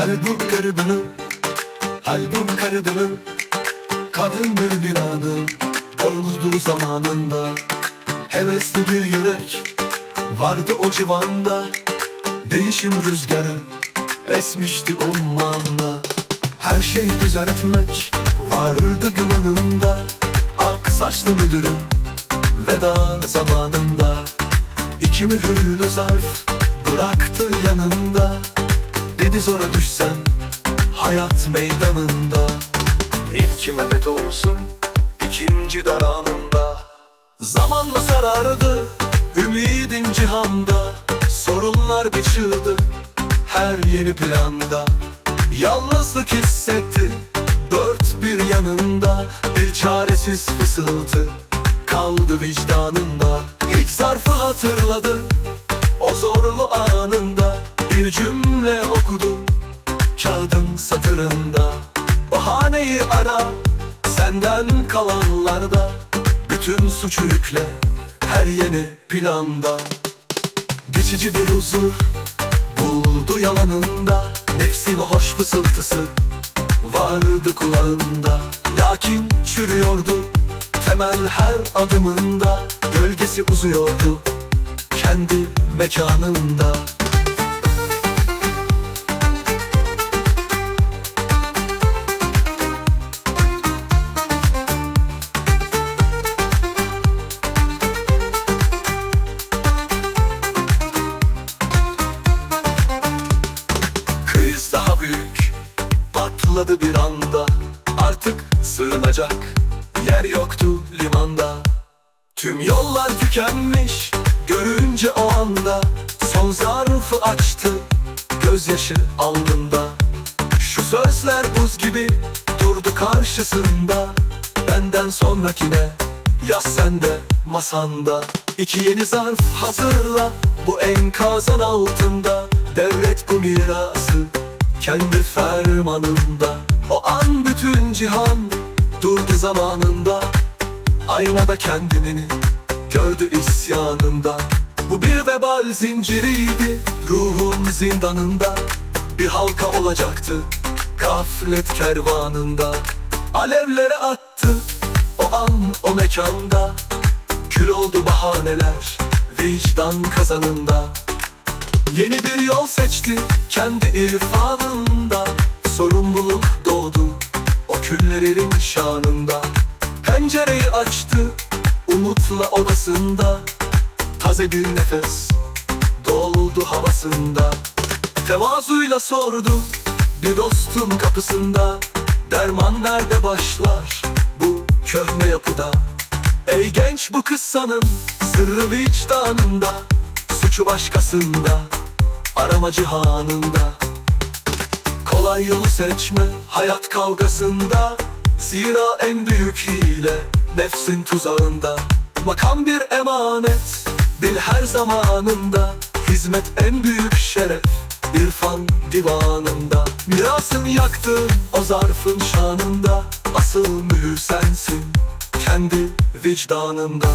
Kalbim kırgınım Kalbim kırgınım Kadındır bir anım Olmuştu zamanında Hevesli bir yürek Vardı o civanda. Değişim rüzgarı Esmişti ummanla Her şey düzeltmek Vardı gümanında Ak saçlı müdürüm Veda zamanında. İki mühürlü zarf Bıraktı yanında Dedi zora düşsen Hayat meydanında. İlk Mehmet olsun ikinci dar anında Zamanla sarardı Ümidin cihanda. Sorunlar biçildi Her yeni planda. Yalnızlık hissetti Dört bir yanında. Bir çaresiz fısıltı Kaldı vicdanında. İlk zarfı hatırladı O zorlu anında Bir cümle okudu Kağıdın satırında. Bahaneyi ara Senden kalanlarda Bütün suçu yükle Her yeni planda. Geçici bir huzur Buldu yalanında Nefsin hoş fısıltısı Vardı kulağında. Lakin çürüyordu Temel her adımında Gölgesi uzuyordu Kendi mekanında Patladı bir anda. Artık sığınacak Yer yoktu limanda. Tüm yollar tükenmiş Görünce o anda. Son zarfı açtı Gözyaşı alnında Şu sözler buz gibi Durdu karşısında. Benden sonrakine Yaz sen de masanda. İki yeni zarf hazırla Bu enkazın altında. Devlet bu mirası Kendi fermanında O an bütün cihan Durdu zamanında. Aynada kendini Gördü isyanında. Bu bir vebal zinciriydi Ruhun zindanında. Bir halka olacaktı Gaflet kervanında. Alevlere attı O an o mekanda. Kül oldu bahaneler Vicdan kazanında Yeni bir yol seçti kendi irfanında. Sorumluluk doğdu o küllerin şanında Pencereyi açtı umutla odasında. Taze bir nefes doldu havasında. Tevazuyla sordu bir dostun kapısında. Derman nerede başlar bu köhne yapıda? Ey genç bu kıssanın sırrı vicdanında Suçu başkasında Arama cihanında. Kolay yolu seçme hayat kavgasında. Zira en büyük hile nefsin tuzağında. Makam bir emanet bil her zamanında. Hizmet en büyük şeref irfan divanında. Mirasın yaktığın o zarfın şanında. Asıl mühür sensin kendi vicdanında